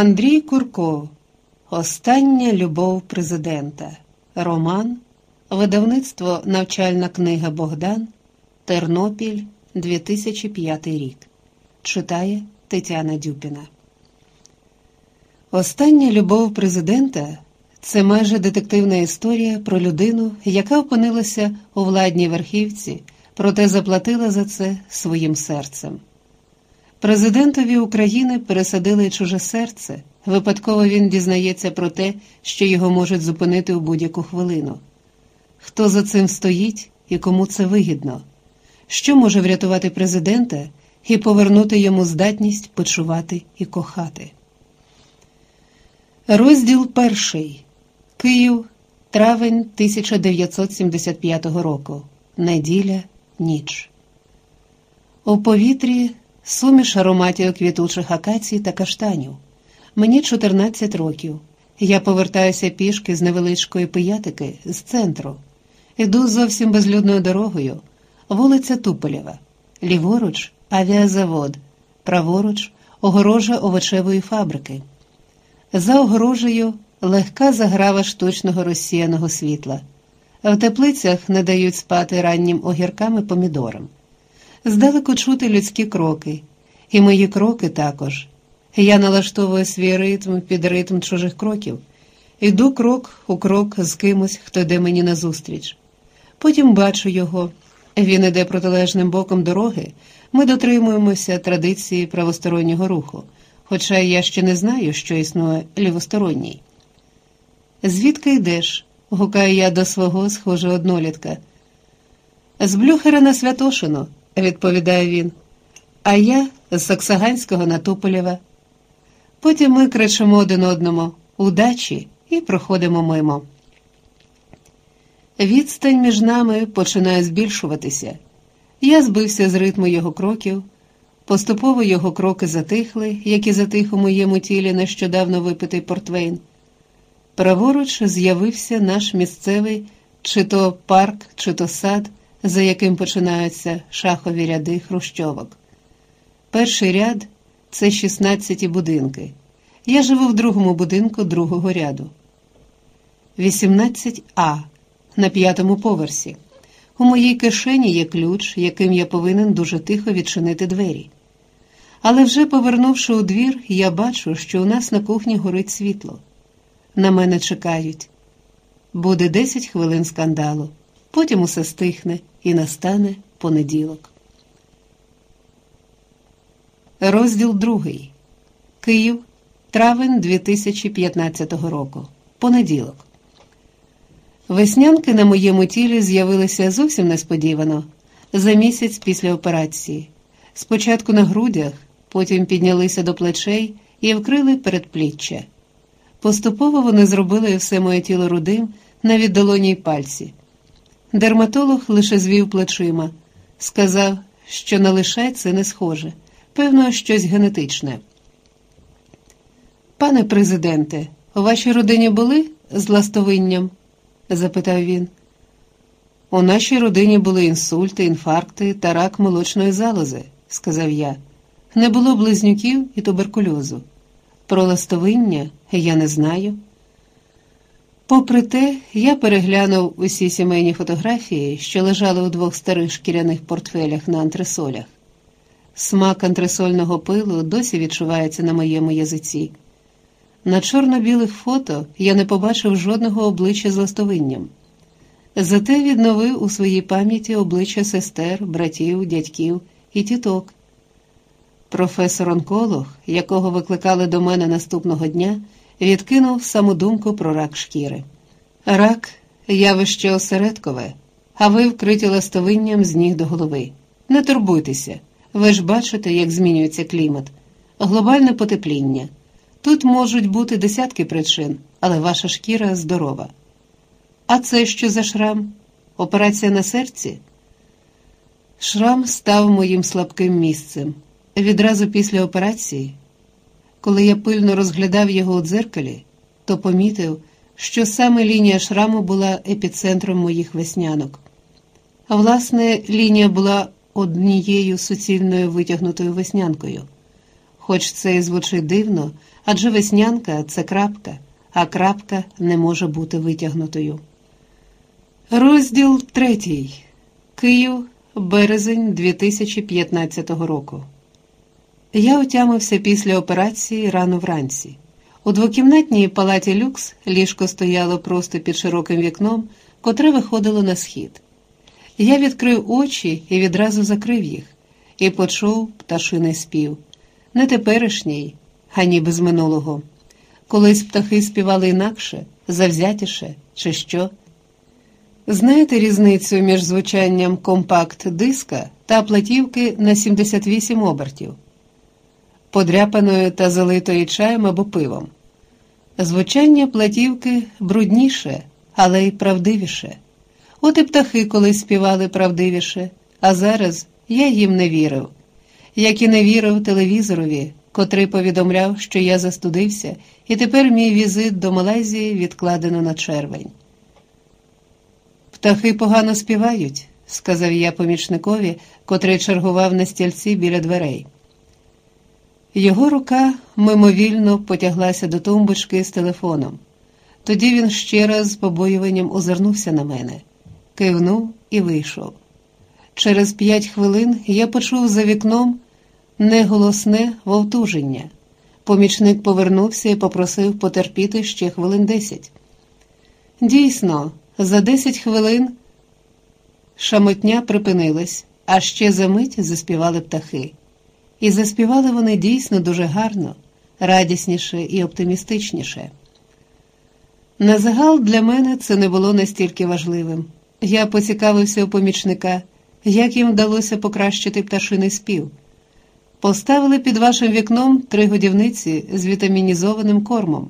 Андрій Курко. Остання любов президента. Роман. Видавництво Навчальна книга Богдан. Тернопіль 2005 рік. Читає Тетяна Дюпіна. Остання любов президента це майже детективна історія про людину, яка опинилася у владній верхівці, проте заплатила за це своїм серцем. Президентові України пересадили чуже серце. Випадково він дізнається про те, що його можуть зупинити у будь-яку хвилину. Хто за цим стоїть і кому це вигідно? Що може врятувати президента і повернути йому здатність почувати і кохати? Розділ перший. Київ, травень 1975 року. Неділя, ніч. У повітрі суміш ароматів квітучих акацій та каштанів. Мені 14 років. Я повертаюся пішки з невеличкої пиятики з центру. Іду зовсім безлюдною дорогою, вулиця Туполєва, ліворуч авіазавод, праворуч огорожа овочевої фабрики. За огорожею легка заграва штучного розсіяного світла. В теплицях не дають спати раннім огіркам і помідорам. Здалеку чути людські кроки, і мої кроки також. Я налаштовую свій ритм під ритм чужих кроків, іду крок у крок з кимось, хто йде мені назустріч. Потім бачу його. Він іде протилежним боком дороги. Ми дотримуємося традиції правостороннього руху, хоча я ще не знаю, що існує лівосторонній. Звідки йдеш? гукаю я до свого схожого однолітка. З Блюхера на Святошину, відповідає він, а я з Саксаганського на Туполєва. Потім ми кричимо один одному удачі і проходимо мимо. Відстань між нами починає збільшуватися. Я збився з ритму його кроків. Поступово його кроки затихли, як і затих у моєму тілі нещодавно випитий портвейн. Праворуч з'явився наш місцевий чи то парк, чи то сад, за яким починаються шахові ряди хрущовок. Перший ряд це 16 будинки. Я живу в другому будинку другого ряду. 18А на п'ятому поверсі. У моїй кишені є ключ, яким я повинен дуже тихо відчинити двері. Але вже повернувши у двір, я бачу, що у нас на кухні горить світло. На мене чекають. Буде 10 хвилин скандалу, потім усе стихне і настане понеділок. Розділ другий. Київ, травень 2015 року. Понеділок. Веснянки на моєму тілі з'явилися зовсім несподівано за місяць після операції. Спочатку на грудях, потім піднялися до плечей і вкрили передпліччя. Поступово вони зробили все моє тіло рудим на віддалоній пальці. Дерматолог лише звів плечима, сказав, що на лишай це не схоже, певно, щось генетичне. Пане президенте, у вашій родині були з ластовинням? запитав він. У нашій родині були інсульти, інфаркти та рак молочної залози, сказав я. Не було близнюків і туберкульозу. Про ластовиння я не знаю. Попри те, я переглянув усі сімейні фотографії, що лежали у двох старих шкіряних портфелях на антресолях. Смак антресольного пилу досі відчувається на моєму язиці. На чорно-білих фото я не побачив жодного обличчя з ластовинням. Зате відновив у своїй пам'яті обличчя сестер, братів, дядьків і тіток. Професор-онколог, якого викликали до мене наступного дня, відкинув саму думку про рак шкіри. Рак явище осередкове, а ви вкриті ластовинням з ніг до голови. Не турбуйтеся, ви ж бачите, як змінюється клімат, глобальне потепління. Тут можуть бути десятки причин, але ваша шкіра здорова. А це що за шрам? Операція на серці? Шрам став моїм слабким місцем. Відразу після операції, коли я пильно розглядав його у дзеркалі, то помітив, що саме лінія шраму була епіцентром моїх веснянок. А власне, лінія була однією суцільною витягнутою веснянкою Хоч це і звучить дивно, адже веснянка це крапка, а крапка не може бути витягнутою. Розділ третій. Київ, березень 2015 року. Я отямився після операції рано вранці. У двокімнатній палаті люкс ліжко стояло просто під широким вікном, котре виходило на схід. Я відкрив очі і відразу закрив їх, і почув пташиний спів. Не теперішній, а ніби з минулого. Колись птахи співали інакше, завзятіше, чи що. Знаєте різницю між звучанням компакт-диска та платівки на 78 обертів, подряпаною та залитою чаєм або пивом? Звучання платівки брудніше, але й правдивіше. От і птахи колись співали правдивіше, а зараз я їм не вірив, як і не вірив телевізорові, котрий повідомляв, що я застудився, і тепер мій візит до Малайзії відкладено на червень. Птахи погано співають, сказав я помічникові, котрий чергував на стільці біля дверей. Його рука мимовільно потяглася до тумбочки з телефоном. Тоді він ще раз з побоюванням озирнувся на мене, кивнув і вийшов. Через п'ять хвилин я почув за вікном неголосне вовтуження. Помічник повернувся і попросив потерпіти ще хвилин десять. Дійсно, за десять хвилин шамотня припинилась, а ще за мить заспівали птахи. І заспівали вони дійсно дуже гарно, радісніше і оптимістичніше. На загал для мене це не було настільки важливим. Я поцікавився у помічника, як їм вдалося покращити пташиний спів. Поставили під вашим вікном три годівниці з вітамінізованим кормом.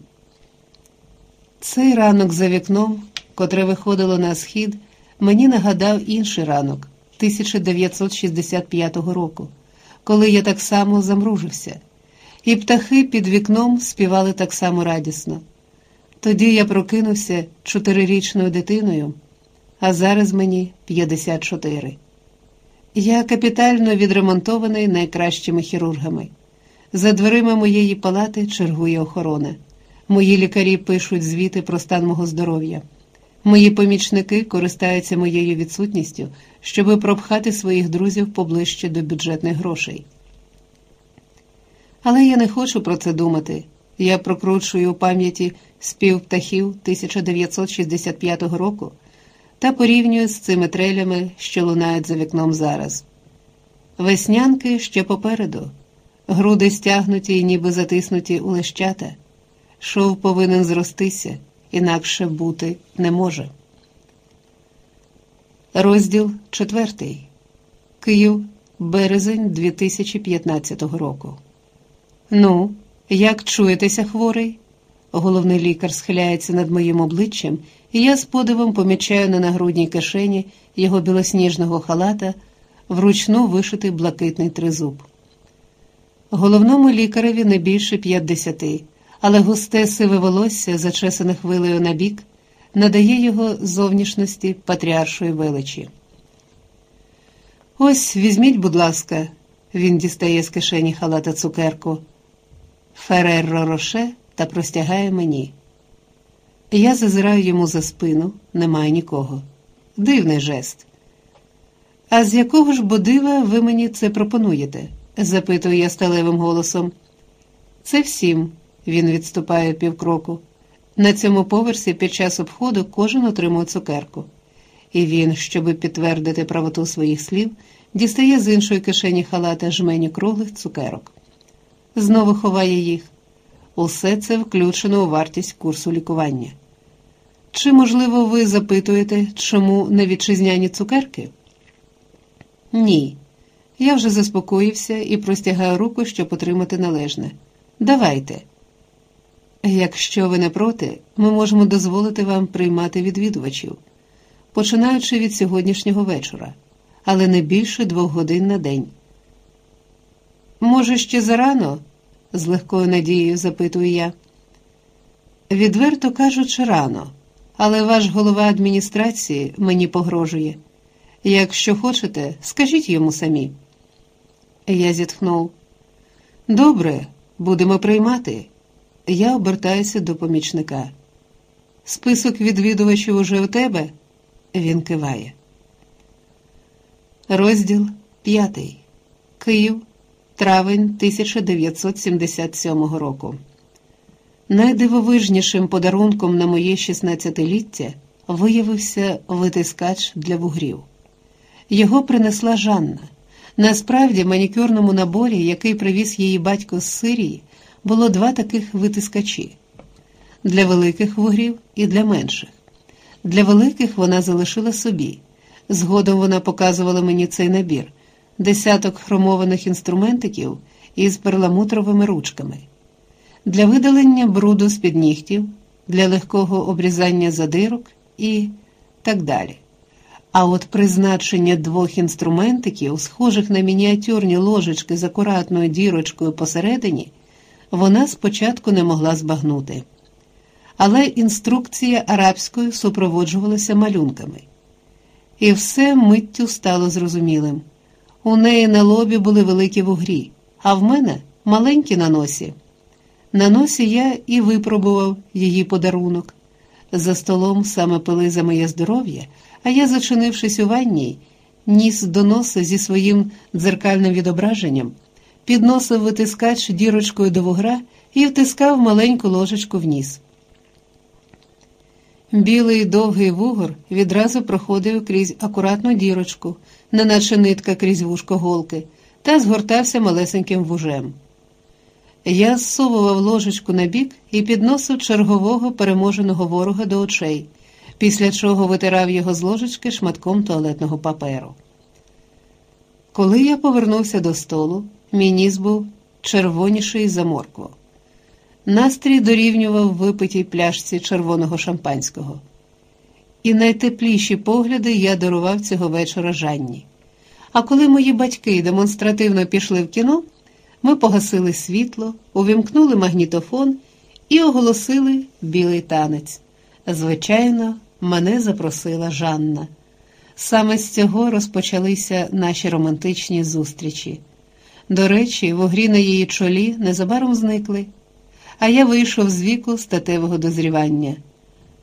Цей ранок за вікном, котре виходило на схід, мені нагадав інший ранок 1965 року, коли я так само замружився, і птахи під вікном співали так само радісно. Тоді я прокинувся чотирирічною дитиною, а зараз мені 54. Я капітально відремонтований найкращими хірургами. За дверима моєї палати чергує охорона. Мої лікарі пишуть звіти про стан мого здоров'я. Мої помічники користаються моєю відсутністю, щоби пропхати своїх друзів поближче до бюджетних грошей. Але я не хочу про це думати. Я прокручую у пам'яті спів птахів 1965 року та порівнюю з цими трелями, що лунають за вікном зараз. Веснянки ще попереду, груди стягнуті ніби затиснуті у лещата. Шов повинен зростися, інакше бути не може. Розділ четвертий. Київ, березень 2015 року. Ну, як чуєтеся, хворий? Головний лікар схиляється над моїм обличчям, і я з подивом помічаю на нагрудній кишені його білосніжного халата вручну вишитий блакитний тризуб. Головному лікареві не більше п'ятдесяти, але густе сиве волосся, зачесане хвилею на бік, надає його зовнішності патріаршої величі. Ось візьміть, будь ласка, він дістає з кишені халата цукерку. Ферерро роше та простягає мені. Я зазираю йому за спину, немає нікого. Дивний жест. А з якого ж бо дива ви мені це пропонуєте? запитую я сталевим голосом. Це всім, він відступає півкроку. На цьому поверсі під час обходу кожен отримує цукерку. І він, щоби підтвердити правоту своїх слів, дістає з іншої кишені халата жмені круглих цукерок. Знову ховає їх. Усе це включено у вартість курсу лікування. Чи, можливо, ви запитуєте, чому не вітчизняні цукерки? Ні. Я вже заспокоївся і простягаю руку, щоб отримати належне. Давайте. Якщо ви не проти, ми можемо дозволити вам приймати відвідувачів, починаючи від сьогоднішнього вечора, але не більше двох годин на день. Може, ще зарано? з легкою надією запитую я. Відверто кажучи, рано, але ваш голова адміністрації мені погрожує. Якщо хочете, скажіть йому самі. Я зітхнув. Добре, будемо приймати. Я обертаюся до помічника. Список відвідувачів уже у тебе? Він киває. Розділ п'ятий. Київ, травень 1977 року. Найдивовижнішим подарунком на моє 16-ліття виявився витискач для вугрів. Його принесла Жанна. Насправді, манікюрному наборі, який привіз її батько з Сирії, було два таких витискачі для великих вугрів і для менших. Для великих вона залишила собі. Згодом вона показувала мені цей набір десяток хромованих інструментиків із перламутровими ручками. Для видалення бруду з під нігтів, для легкого обрізання задирок і так далі. А от призначення двох інструментиків, схожих на мініатюрні ложечки з акуратною дірочкою посередині, вона спочатку не могла збагнути. Але інструкція арабською супроводжувалася малюнками. І все миттю стало зрозумілим. У неї на лобі були великі вугрі, а в мене маленькі на носі. На носі я і випробував її подарунок. За столом саме пили за моє здоров'я, а я, зачинившись у ванній, ніс до носа зі своїм дзеркальним відображенням, підносив витискач дірочкою до вугра і втискав маленьку ложечку в ніс. Білий довгий вугор відразу проходив крізь акуратну дірочку, неначе нитка крізь вушко голки, та згортався малесеньким вужем. Я зсовував ложечку на бік і підносив чергового переможеного ворога до очей, після чого витирав його з ложечки шматком туалетного паперу. Коли я повернувся до столу, мій ніс був червоніший за моркву. Настрій дорівнював випитій пляшці червоного шампанського. І найтепліші погляди я дарував цього вечора Жанні. А коли мої батьки демонстративно пішли в кіно, ми погасили світло, увімкнули магнітофон і оголосили білий танець. Звичайно, мене запросила Жанна. Саме з цього розпочалися наші романтичні зустрічі. До речі, вогрі на її чолі незабаром зникли а я вийшов з віку статевого дозрівання.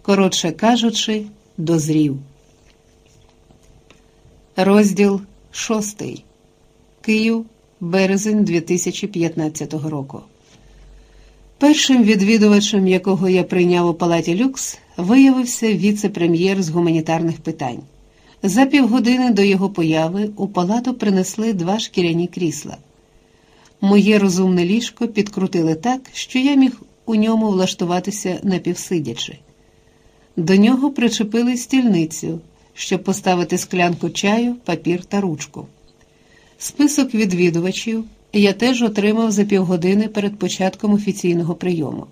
Коротше кажучи, дозрів. Розділ шостий. Київ, березень 2015 року. Першим відвідувачем, якого я прийняв у палаті люкс, виявився віце-прем'єр з гуманітарних питань. За півгодини до його появи у палату принесли два шкіряні крісла. Моє розумне ліжко підкрутили так, що я міг у ньому влаштуватися напівсидячи. До нього причепили стільницю, щоб поставити склянку чаю, папір та ручку. Список відвідувачів я теж отримав за півгодини перед початком офіційного прийому.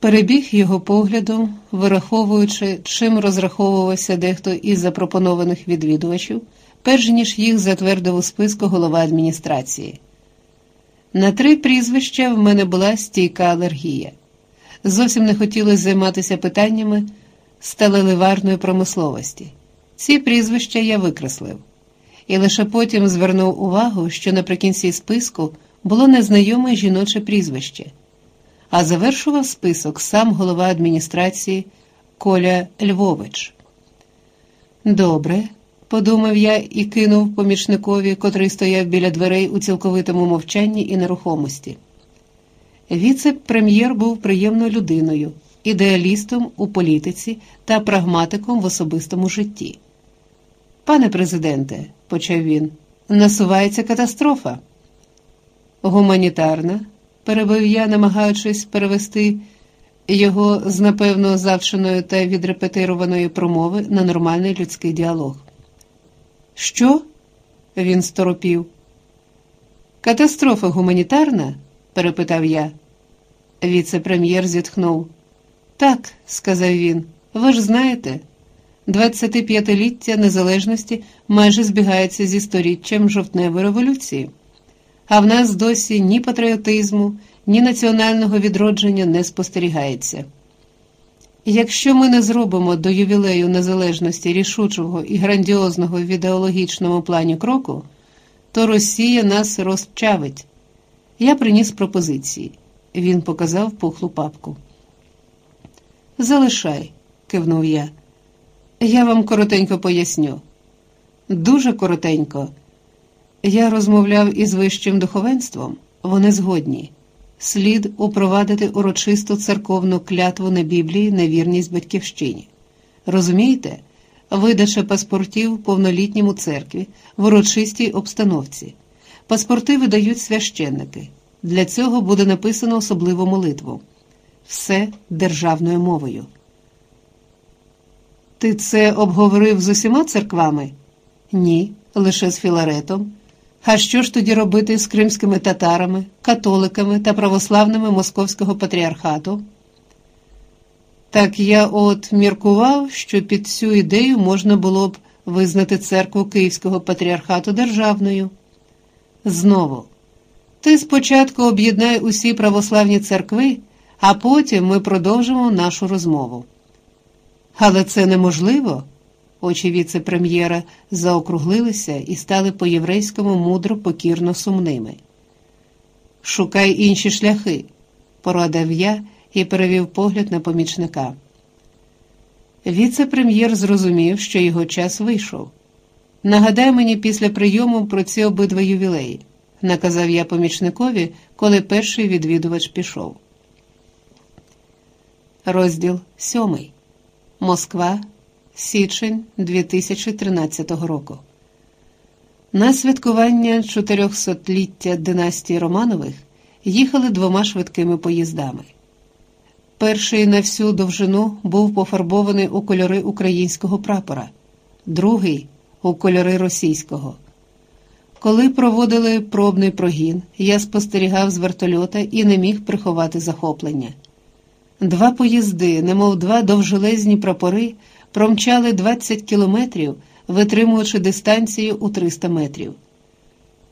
Перебіг його поглядом, вираховуючи, чим розраховувався дехто із запропонованих відвідувачів, перш ніж їх затвердив у списку голова адміністрації. На три прізвища в мене була стійка алергія. Зовсім не хотілося займатися питаннями сталеливарної промисловості. Ці прізвища я викреслив, і лише потім звернув увагу, що наприкінці списку було незнайоме жіноче прізвище, а завершував список сам голова адміністрації Коля Львович. Добре подумав я і кинув помічникові, котрий стояв біля дверей у цілковитому мовчанні і нерухомості. Віце-прем'єр був приємною людиною, ідеалістом у політиці та прагматиком в особистому житті. Пане президенте, почав він, насувається катастрофа. Гуманітарна, перебив я, намагаючись перевести його з напевно завченої та відрепетированої промови на нормальний людський діалог. Що? Він сторопів. Катастрофа гуманітарна? перепитав я. Віце-прем'єр зітхнув. Так, сказав він, ви ж знаєте, 25-ліття незалежності майже збігається зі сторіччям жовтневої революції, а в нас досі ні патріотизму, ні національного відродження не спостерігається. Якщо ми не зробимо до ювілею незалежності рішучого і грандіозного в ідеологічному плані кроку, то Росія нас розчавить. Я приніс пропозиції. Він показав пухлу папку. Залишай, кивнув я. Я вам коротенько поясню. Дуже коротенько. Я розмовляв із вищим духовенством, вони згодні. Слід упровадити урочисту церковну клятву на Біблії на вірність батьківщині. Розумієте, видача паспортів повнолітньому церкві в урочистій обстановці. Паспорти видають священники. Для цього буде написано особливу молитву. Все державною мовою. Ти це обговорив з усіма церквами? Ні, лише з Філаретом. А що ж тоді робити з кримськими татарами, католиками та православними Московського патріархату? Так я от міркував, що під цю ідею можна було б визнати церкву Київського патріархату державною. Знову, ти спочатку об'єднай усі православні церкви, а потім ми продовжимо нашу розмову. Але це неможливо. Очі віце-прем'єра заокруглилися і стали по-єврейському мудро покірно сумними. Шукай інші шляхи, порадив я і перевів погляд на помічника. Віце-прем'єр зрозумів, що його час вийшов. Нагадай мені після прийому про ці обидва ювілеї, наказав я помічникові, коли перший відвідувач пішов. Розділ сьомий. Москва, січень 2013 року. На святкування 400-ліття династії Романових їхали двома швидкими поїздами. Перший на всю довжину був пофарбований у кольори українського прапора, другий у кольори російського. Коли проводили пробний прогін, я спостерігав з вертольота і не міг приховати захоплення. Два поїзди, немов два довжелезні прапори, промчали 20 кілометрів, витримуючи дистанцію у 300 метрів.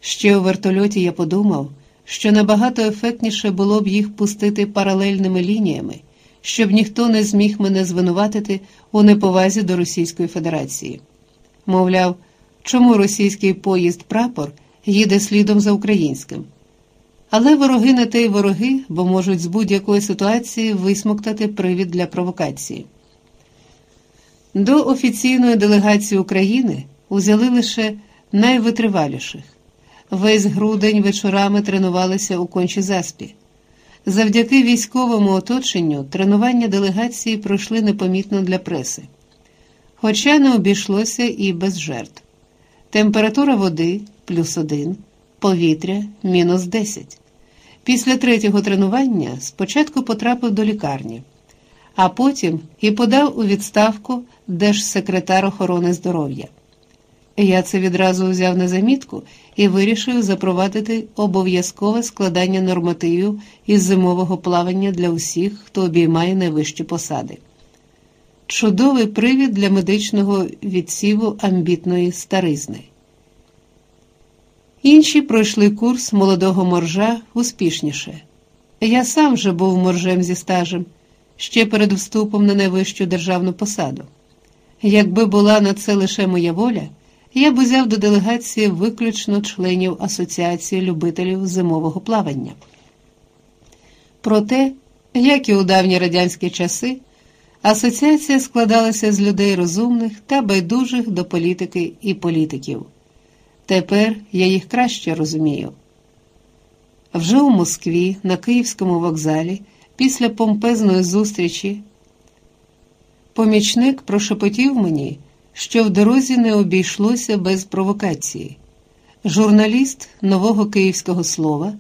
Ще у вертольоті я подумав, що набагато ефектніше було б їх пустити паралельними лініями, щоб ніхто не зміг мене звинуватити у неповазі до Російської Федерації. Мовляв, чому російський поїзд прапор їде слідом за українським. Але вороги не те й вороги, бо можуть з будь-якої ситуації висмоктати привід для провокації. До офіційної делегації України узяли лише найвитриваліших. Весь грудень вечорами тренувалися у кончі заспі. Завдяки військовому оточенню тренування делегації пройшли непомітно для преси. Хоча не обійшлося і без жертв. Температура води плюс один, повітря мінус десять. Після третього тренування спочатку потрапив до лікарні, а потім і подав у відставку держсекретар охорони здоров'я. Я це відразу взяв на замітку і вирішив запровадити обов'язкове складання нормативів із зимового плавання для усіх, хто обіймає найвищі посади. Чудовий привід для медичного відсіву амбітної старизни. Інші пройшли курс молодого моржа успішніше. Я сам же був моржем зі стажем ще перед вступом на найвищу державну посаду. Якби була на це лише моя воля, я б узяв до делегації виключно членів Асоціації любителів зимового плавання. Проте, як і у давні радянські часи, асоціація складалася з людей розумних та байдужих до політики і політиків. Тепер я їх краще розумію. Вже у Москві, на Київському вокзалі, після помпезної зустрічі, помічник прошепотів мені, що в дорозі не обійшлося без провокації. Журналіст нового київського слова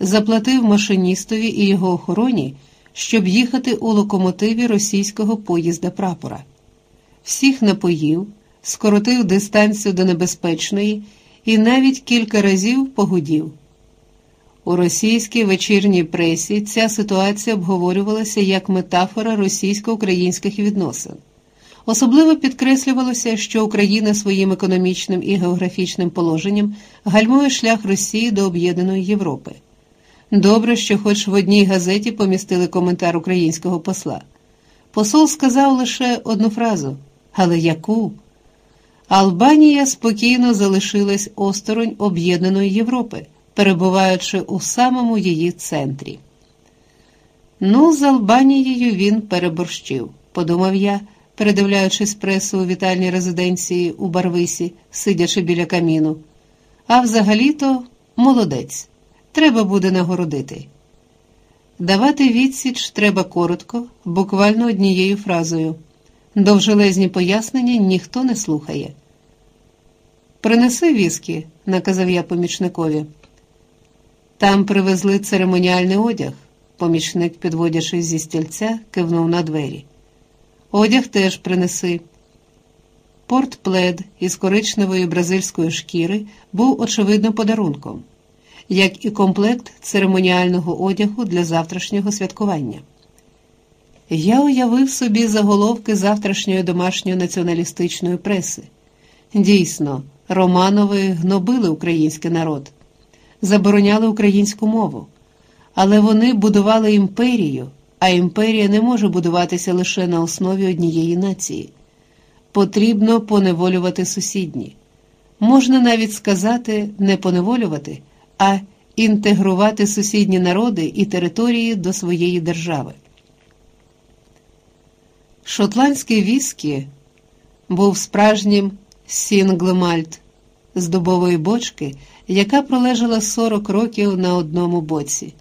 заплатив машиністові і його охороні, щоб їхати у локомотиві російського поїзда прапора. Всіх напоїв, скоротив дистанцію до небезпечної і навіть кілька разів погудів. У російській вечірній пресі ця ситуація обговорювалася як метафора російсько-українських відносин. Особливо підкреслювалося, що Україна своїм економічним і географічним положенням гальмує шлях Росії до об'єднаної Європи. Добре, що хоч в одній газеті помістили коментар українського посла. Посол сказав лише одну фразу, але яку? Албанія спокійно залишилась осторонь об'єднаної Європи, перебуваючи у самому її центрі. Ну, з Албанією він переборщив, подумав я, передивляючись пресу у вітальній резиденції у Барвисі, сидячи біля каміну. А взагалі-то молодець. Треба буде нагородити. Давати відсіч треба коротко, буквально однією фразою. Довжелезні пояснення ніхто не слухає. Принеси віскі, наказав я помічникові. Там привезли церемоніальний одяг. Помічник, підводячись зі стільця, кивнув на двері. Одяг теж принеси. Портплед із коричневої бразильської шкіри був очевидно подарунком, як і комплект церемоніального одягу для завтрашнього святкування. Я уявив собі заголовки завтрашньої домашньої націоналістичної преси. Дійсно, Романови гнобили український народ, забороняли українську мову, але вони будували імперію, а імперія не може будуватися лише на основі однієї нації. Потрібно поневолювати сусідні. Можна навіть сказати, не поневолювати, а інтегрувати сусідні народи і території до своєї держави. Шотландський віскі був справжнім single malt з дубової бочки, яка пролежала 40 років на одному боці.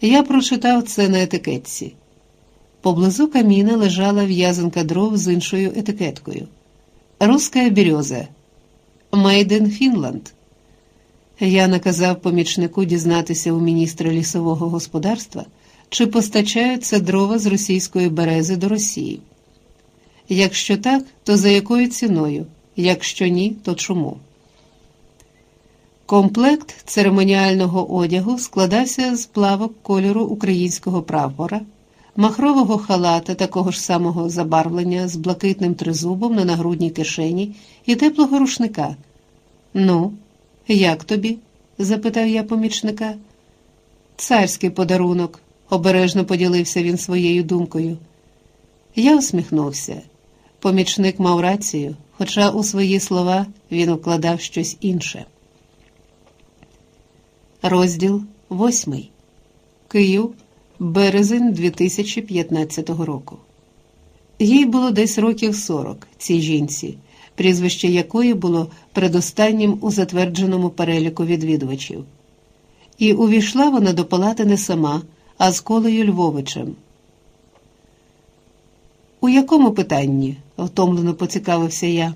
Я прочитав це на етикетці. Поблизу каміна лежала в'язанка дров з іншою етикеткою. Руська береза. Made in Finland. Я наказав помічнику дізнатися у міністра лісового господарства, чи постачаються дрова з російської берези до Росії. Якщо так, то за якою ціною? Якщо ні, то чому? Комплект церемоніального одягу складався з плавок кольору українського прапора, махрового халата такого ж самого забарвлення з блакитним тризубом на нагрудній кишені і теплого рушника. Ну, як тобі? запитав я помічника. Царський подарунок, обережно поділився він своєю думкою. Я усміхнувся. Помічник мав рацію, хоча у свої слова він укладав щось інше. Розділ 8. Київ, березень 2015 року. Їй було десь років 40, цій жінці, прізвище якої було предостаннім у затвердженому переліку відвідувачів. І увійшла вона до палати не сама, а з колею Львовичем. У якому питанні? втомлено поцікавився я.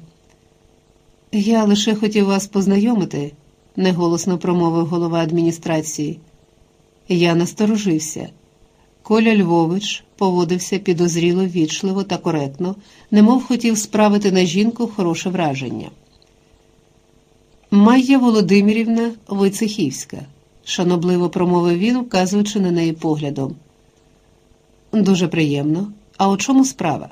Я лише хотів вас познайомити неголосно промовив голова адміністрації. Я насторожився. Коля Львович поводився підозріло, вічливо та коректно, немов хотів справити на жінку хороше враження. Майя Володимирівна Войцехівська, шанобливо промовив він, вказуючи на неї поглядом. Дуже приємно. А у чому справа?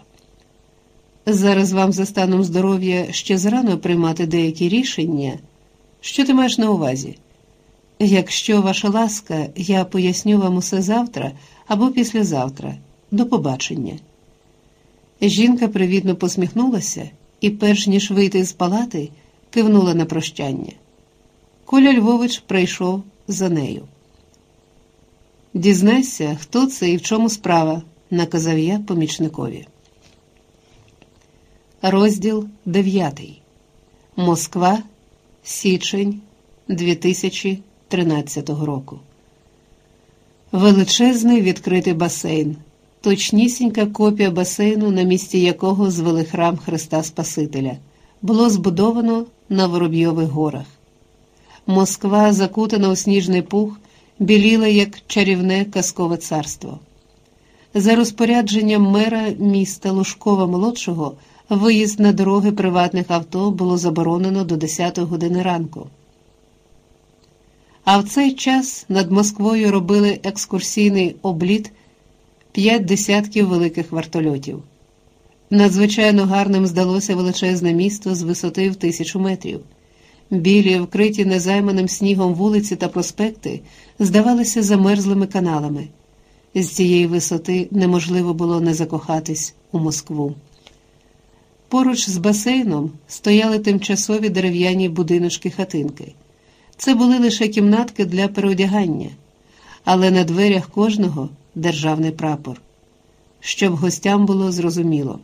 Зараз вам за станом здоров'я ще зарано приймати деякі рішення. Що ти маєш на увазі? Якщо ваша ласка, я поясню вам усе завтра або післязавтра. До побачення. Жінка привітно посміхнулася і, перш ніж вийти з палати, кивнула на прощання. Коля Львович прийшов за нею. Дізнайся, хто це і в чому справа, наказав я помічникові. Розділ дев'ятий. Москва січень 2013 року. Величезний відкритий басейн, точнісінька копія басейну, на місці якого звели храм Христа Спасителя, було збудовано на Воробйових горах. Москва, закутана у сніжний пух, біліла як чарівне казкове царство. За розпорядженням мера міста Лужкова молодшого. Виїзд на дороги приватних авто було заборонено до 10 години ранку. А в цей час над Москвою робили екскурсійний обліт п'ять десятків великих вертольотів. Надзвичайно гарним здалося величезне місто з висоти в тисячу метрів. Білі, вкриті незайманим снігом вулиці та проспекти, здавалися замерзлими каналами. З цієї висоти неможливо було не закохатись у Москву. Поруч з басейном стояли тимчасові дерев'яні будиночки хатинки. Це були лише кімнатки для переодягання, але на дверях кожного державний прапор, щоб гостям було зрозуміло.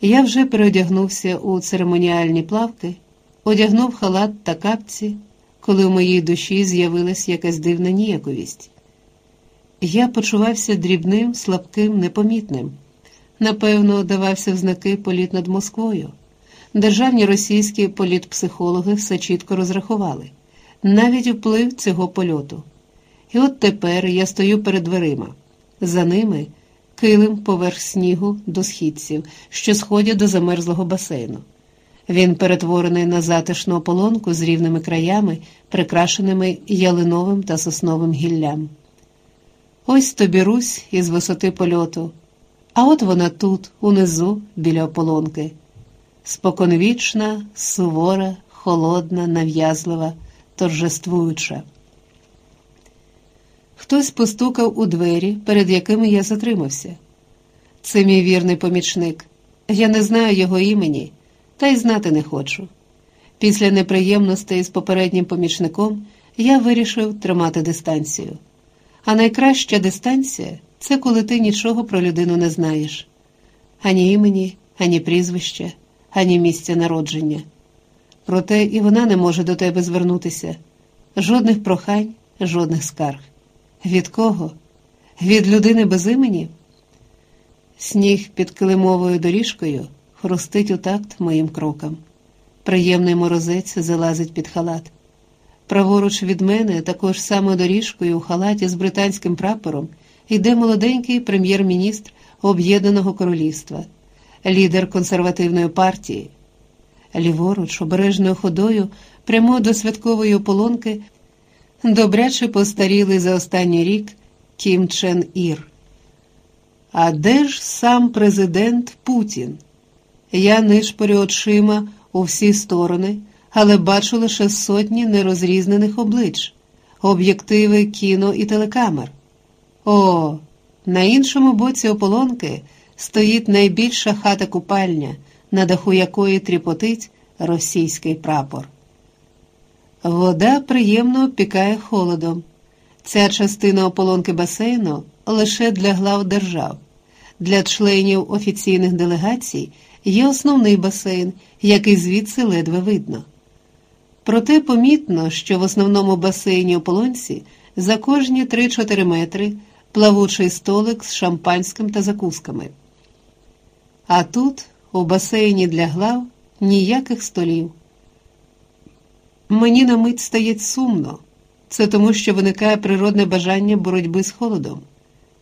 Я вже переодягнувся у церемоніальні плавки, одягнув халат та капці, коли в моїй душі з'явилась якась дивна ніяковість. Я почувався дрібним, слабким, непомітним. Напевно, давався в знаки політ над Москвою. Державні російські політпсихологи все чітко розрахували, навіть вплив цього польоту. І от тепер я стою перед дверима. За ними килим поверх снігу до східців, що сходять до замерзлого басейну. Він перетворений на затишну ополонку з рівними краями, прикрашеними ялиновим та сосновим гіллям. Ось тобі Русь із висоти польоту, а от вона тут, унизу, біля ополонки. Споконвічна, сувора, холодна, нав'язлива, торжествуюча. Хтось постукав у двері, перед якими я затримався. Це мій вірний помічник. Я не знаю його імені, та й знати не хочу. Після неприємностей з попереднім помічником я вирішив тримати дистанцію. А найкраща дистанція це коли ти нічого про людину не знаєш ані імені, ані прізвища, ані місця народження. Проте і вона не може до тебе звернутися жодних прохань, жодних скарг. Від кого? Від людини без імені? Сніг під килимовою доріжкою хрустить у такт моїм крокам. Приємний морозець залазить під халат. Праворуч від мене, також саме доріжкою у халаті з британським прапором, йде молоденький прем'єр-міністр Об'єднаного Королівства, лідер консервативної партії. Ліворуч, обережною ходою, прямо до святкової ополонки, добряче постарілий за останній рік Кім Чен Ір. А де ж сам президент Путін? Я нишпорю очима у всі сторони, але бачу лише сотні нерозрізнених облич, об'єктиви кіно і телекамер. О, на іншому боці ополонки стоїть найбільша хата купальня, на даху якої тріпотить російський прапор. Вода приємно опікає холодом. Ця частина ополонки басейну лише для глав держав. Для членів офіційних делегацій є основний басейн, який звідси ледве видно. Проте помітно, що в основному басейні ополонці за кожні 3-4 метри плавучий столик з шампанським та закусками. А тут, у басейні для глав, ніяких столів. Мені на мить стає сумно, це тому, що виникає природне бажання боротьби з холодом.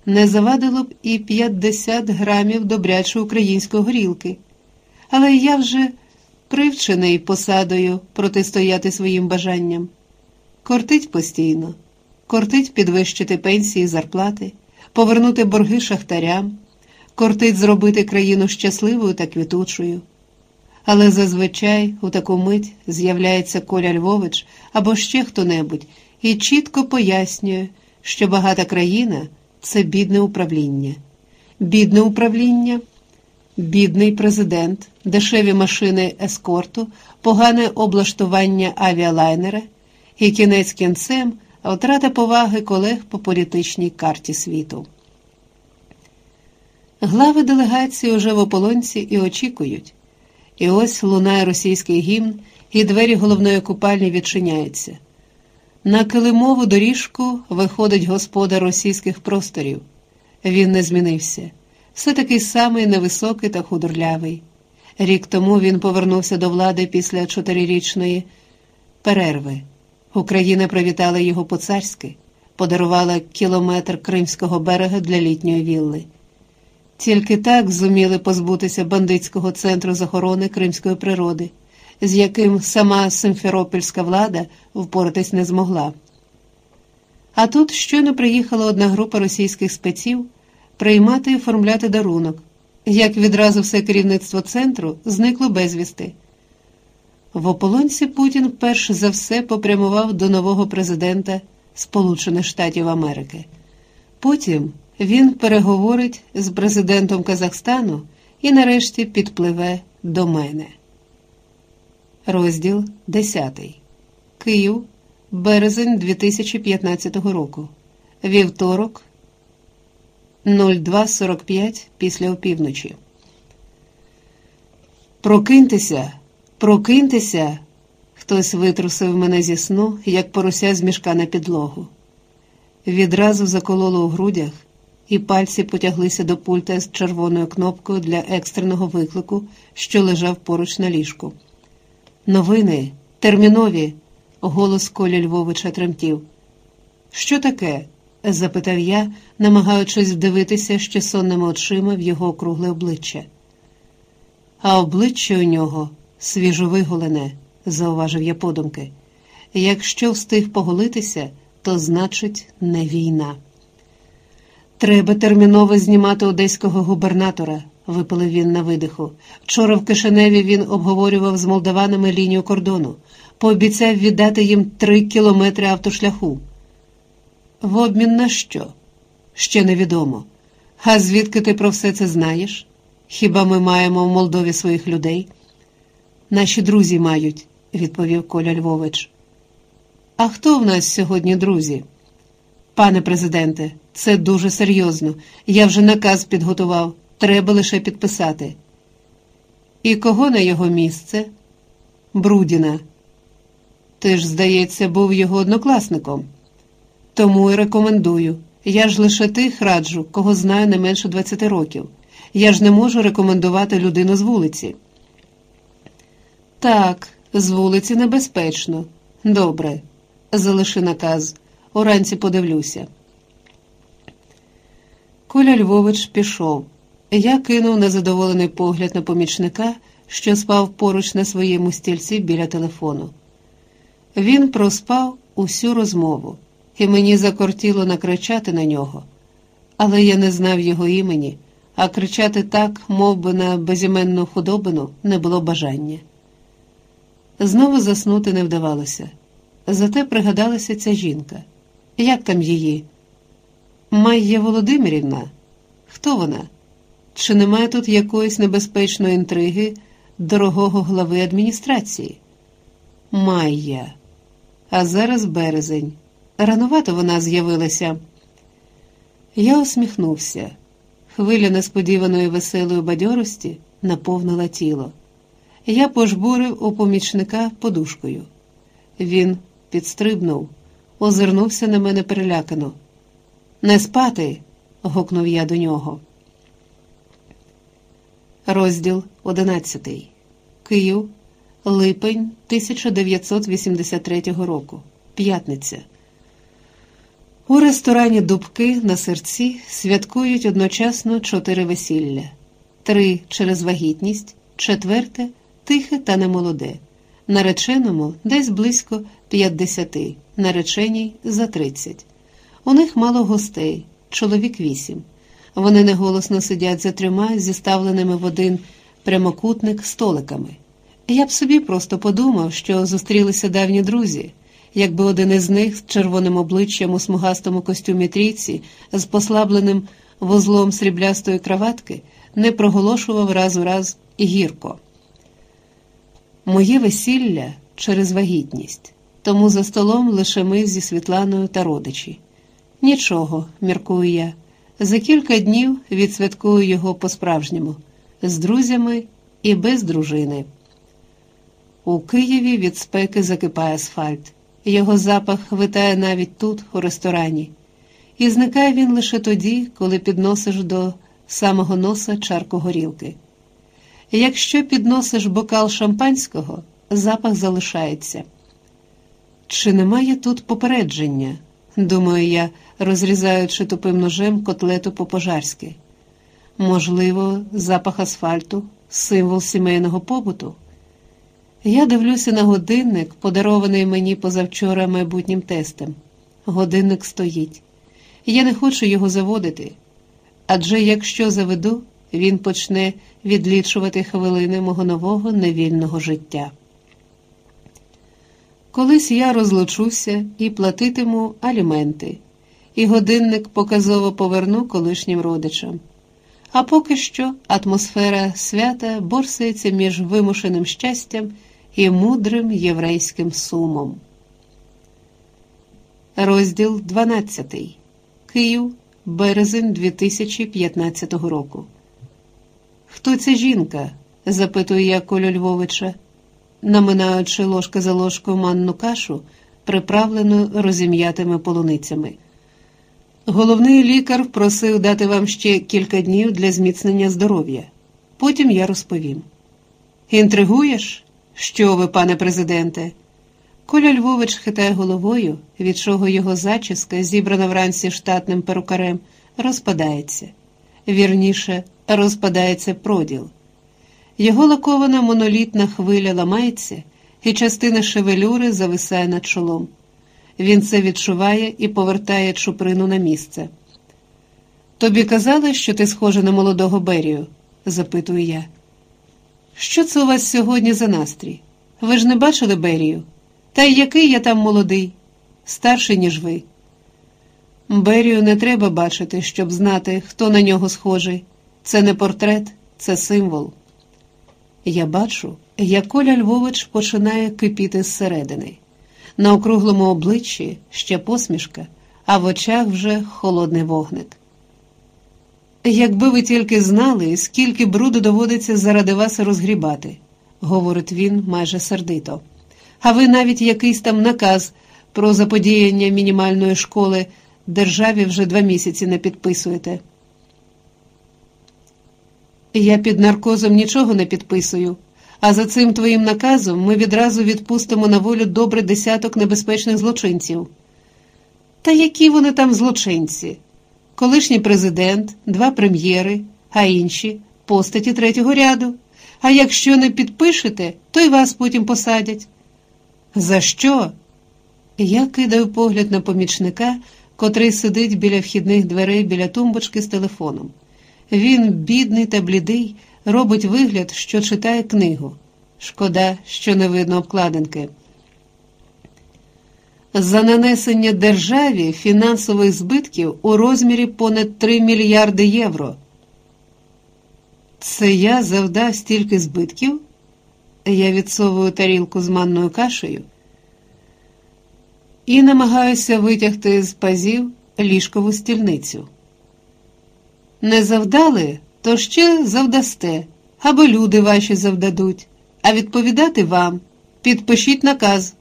Не завадило б і 50 грамів добрячої української горілки, але я вже привчений посадою протистояти своїм бажанням. Кортить постійно, кортить підвищити пенсії і зарплати, повернути борги шахтарям, кортить зробити країну щасливою та квітучою. Але зазвичай у таку мить з'являється Коля Львович або ще хто-небудь і чітко пояснює, що багата країна це бідне управління. Бідне управління, бідний президент, дешеві машини ескорту, погане облаштування авіалайнера і кінець кінцем втрата поваги колег по політичній карті світу. Глави делегації уже в ополонці і очікують. І ось лунає російський гімн, і двері головної купальні відчиняються. На килимову доріжку виходить господар російських просторів. Він не змінився. Все такий самий невисокий та худорлявий. Рік тому він повернувся до влади після чотирирічної перерви. Україна привітала його по-царськи, подарувала кілометр Кримського берега для літньої вілли. Тільки так зуміли позбутися бандитського центру захорони кримської природи, з яким сама Симферопольська влада впоратись не змогла. А тут щойно приїхала одна група російських спеців приймати і оформляти дарунок, як відразу все керівництво центру зникло безвісти. В ополонці Путін перш за все попрямував до нового президента Сполучених Штатів Америки. Потім він переговорить з президентом Казахстану і нарешті підпливе до мене. Розділ 10. Київ, березень 2015 року. Вівторок 02.45 після опівночі. Прокиньтеся, прокиньтеся. Хтось витрусив мене зі сну, як порося з мішка на підлогу. Відразу закололо у грудях, і пальці потяглися до пульта з червоною кнопкою для екстреного виклику, що лежав поруч на ліжку. Новини, термінові, голос Коля Львовича тремтів. Що таке? запитав я, намагаючись вдивитися ще сонними очима в його округле обличчя. А обличчя у нього свіжовиголене, зауважив я подумки. Якщо встиг поголитися, то значить не війна. Треба терміново знімати одеського губернатора, випалив він на видиху. Вчора в Кишиневі він обговорював з молдаванами лінію кордону, пообіцяв віддати їм три кілометри автошляху. В обмін на що? Ще невідомо. А звідки ти про все це знаєш? Хіба ми маємо в Молдові своїх людей? Наші друзі мають, відповів Коля Львович. А хто в нас сьогодні друзі? Пане президенте, це дуже серйозно. Я вже наказ підготував. Треба лише підписати. І кого на його місце? Брудіна. Ти ж, здається, був його однокласником. Тому і рекомендую. Я ж лише тих раджу, кого знаю не менше 20 років. Я ж не можу рекомендувати людину з вулиці. Так, з вулиці небезпечно. Добре, залиши наказ. Уранці подивлюся. Коля Львович пішов. Я кинув незадоволений погляд на помічника, що спав поруч на своєму стільці біля телефону. Він проспав усю розмову, і мені закортіло накричати на нього, але я не знав його імені, а кричати так, мов би на безіменну худобину, не було бажання. Знову заснути не вдавалося, зате пригадалася ця жінка. Як там її? Майя Володимирівна? Хто вона? Чи немає тут якоїсь небезпечної інтриги дорогого глави адміністрації? Майя. А зараз березень. Ранувато вона з'явилася. Я усміхнувся. Хвиля несподіваної веселої бадьорості наповнила тіло. Я пожбурив у помічника подушкою. Він підстрибнув, озирнувся на мене перелякано. Не спати. гукнув я до нього. Розділ одинадцятий. Київ, липень 1983 року. П'ятниця. У ресторані Дубки на серці святкують одночасно чотири весілля: три через вагітність, четверте тихе та немолоде. Нареченому десь близько 50, нареченій за 30. У них мало гостей, чоловік вісім. Вони неголосно сидять за трьома зіставленими в один прямокутник столиками. Я б собі просто подумав, що зустрілися давні друзі, якби один із них з червоним обличчям у смугастому костюмі трійці, з послабленим вузлом сріблястої краватки, не проголошував раз у раз гірко. Моє весілля через вагітність, тому за столом лише ми зі Світланою та родичі. Нічого, міркую я. За кілька днів відсвяткую його по-справжньому, з друзями і без дружини. У Києві від спеки закипає асфальт, його запах витає навіть тут, у ресторані, і зникає він лише тоді, коли підносиш до самого носа чарку горілки. Якщо підносиш бокал шампанського, запах залишається. Чи немає тут попередження? Думаю я, розрізаючи тупим ножем котлету по пожарськи. Можливо, запах асфальту, символ сімейного побуту. Я дивлюся на годинник, подарований мені позавчора майбутнім тестем. Годинник стоїть. Я не хочу його заводити. Адже якщо заведу, він почне відлічувати хвилини мого нового невільного життя. Колись я розлучуся і платитиму аліменти, і годинник показово поверну колишнім родичам. А поки що атмосфера свята борсається між вимушеним щастям і мудрим єврейським сумом. Розділ 12. Київ, березень 2015 року. Хто ця жінка? запитую я Колю Львовича, наминаючи ложка за ложкою манну кашу, приправлену розім'ятими полуницями. Головний лікар просив дати вам ще кілька днів для зміцнення здоров'я. Потім я розповім. Інтригуєш? Що ви, пане президенте? Коля Львович хитає головою, від чого його зачіска, зібрана вранці штатним перукарем, розпадається. Вірніше, розпадається проділ. Його лакована монолітна хвиля ламається, і частина шевелюри зависає над чолом. Він це відчуває і повертає чуприну на місце. Тобі казали, що ти схожа на молодого Берію? запитую я. Що це у вас сьогодні за настрій? Ви ж не бачили Берію? Та й який я там молодий, старший, ніж ви. Берію не треба бачити, щоб знати, хто на нього схожий. Це не портрет, це символ. Я бачу, як Коля Львович починає кипіти зсередини. На округлому обличчі ще посмішка, а в очах вже холодний вогник. Якби ви тільки знали, скільки бруду доводиться заради вас розгрібати, говорить він майже сердито. А ви навіть якийсь там наказ про заподіяння мінімальної школи державі вже два місяці не підписуєте. Я під наркозом нічого не підписую, а за цим твоїм наказом ми відразу відпустимо на волю добре десяток небезпечних злочинців. Та які вони там злочинці? Колишній президент, два прем'єри, а інші постаті третього ряду. А якщо не підпишете, то й вас потім посадять. За що? Я кидаю погляд на помічника, котрий сидить біля вхідних дверей біля тумбочки з телефоном. Він, бідний та блідий, робить вигляд, що читає книгу. Шкода, що не видно обкладинки. За нанесення державі фінансових збитків у розмірі понад 3 мільярди євро. Це я завдав стільки збитків? Я відсовую тарілку з манною кашею і намагаюся витягти з пазів ліжкову стільницю. Не завдали, то ще завдасте, або люди ваші завдадуть, а відповідати вам. Підпишіть наказ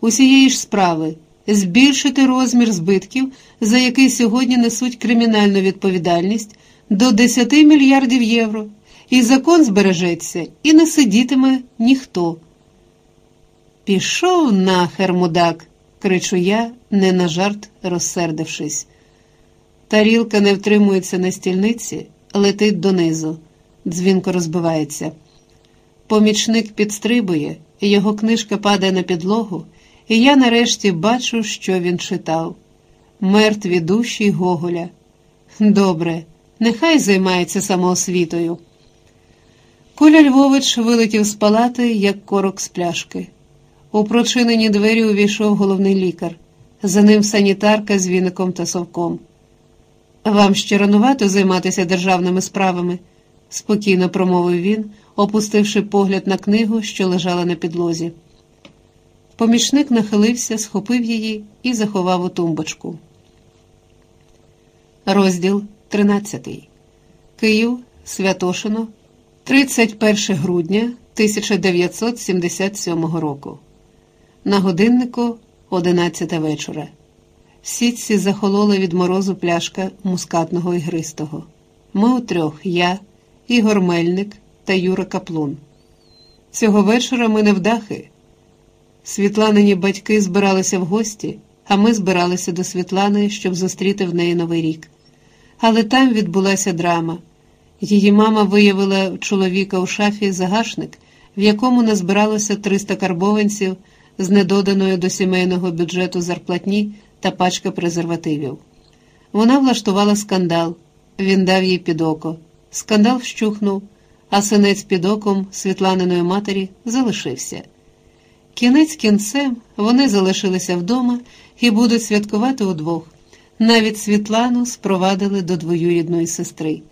усієї ж справи, збільшити розмір збитків, за який сьогодні несуть кримінальну відповідальність до 10 мільярдів євро, і закон збережеться і не сидітиме ніхто. Пішов нахер, мудак, кричу я, не на жарт розсердившись. Тарілка не втримується на стільниці, летить донизу, дзвінко розбивається. Помічник підстрибує, його книжка падає на підлогу, і я нарешті бачу, що він читав. Мертві душі Гоголя. Добре, нехай займається самоосвітою. Коля Львович вилетів з палати, як корок з пляшки. У прочинені двері увійшов головний лікар, за ним санітарка з віником та совком. Вам ще ранувато займатися державними справами, спокійно промовив він, опустивши погляд на книгу, що лежала на підлозі. Помічник нахилився, схопив її і заховав у тумбочку. Розділ 13. Київ Святошино, 31 грудня 1977 року. На годиннику 11 вечора. В сітці захолола від морозу пляшка мускатного ігристого. Ми утрьох я, Ігор Мельник та Юра Каплун. Цього вечора ми не вдахи. Світланині батьки збиралися в гості, а ми збиралися до Світлани, щоб зустріти в неї новий рік. Але там відбулася драма. Її мама виявила чоловіка у шафі загашник, в якому назбиралося 300 карбованців з недоданою до сімейного бюджету зарплатні та пачка презервативів. Вона влаштувала скандал, він дав їй під око. Скандал вщухнув, а синець під оком Світланиної матері залишився. Кінець кінцем вони залишилися вдома і будуть святкувати удвох. Навіть Світлану спровадили до двоюрідної сестри.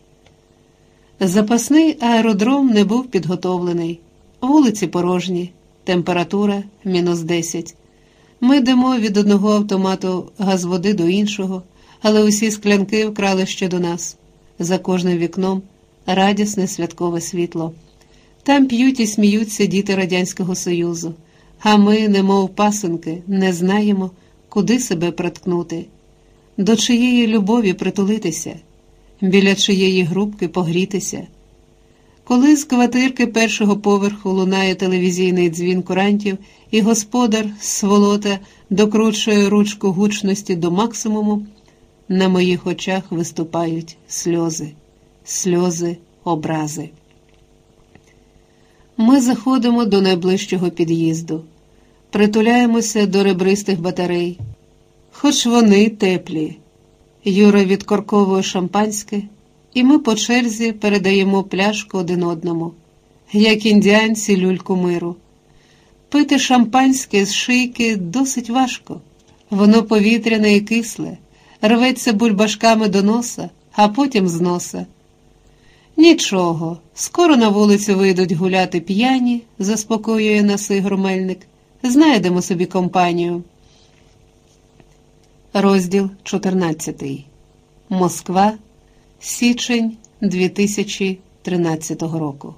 Запасний аеродром не був підготовлений, вулиці порожні, температура мінус 10. Ми йдемо від одного автомату газводи до іншого, але усі склянки вкрали ще до нас. За кожним вікном радісне святкове світло. Там п'ють і сміються діти Радянського Союзу, а ми, немов пасенки, не знаємо, куди себе приткнути, до чиєї любові притулитися, біля чиєї грубки погрітися. Коли з квартирки першого поверху лунає телевізійний дзвін курантів, і господар сволота докручує ручку гучності до максимуму, на моїх очах виступають сльози, сльози, образи. Ми заходимо до найближчого під'їзду, притуляємося до ребристих батарей, хоч вони теплі. Юра відкорковує шампанське, і ми по черзі передаємо пляшку один одному, як індіанці люльку миру. Пити шампанське з шийки досить важко, воно повітряне і кисле, рветься бульбашками до носа, а потім з носа. Нічого, скоро на вулицю вийдуть гуляти п'яні, заспокоює нас Ігор. Знайдемо собі компанію. Розділ 14. Москва. Січень 2013 року.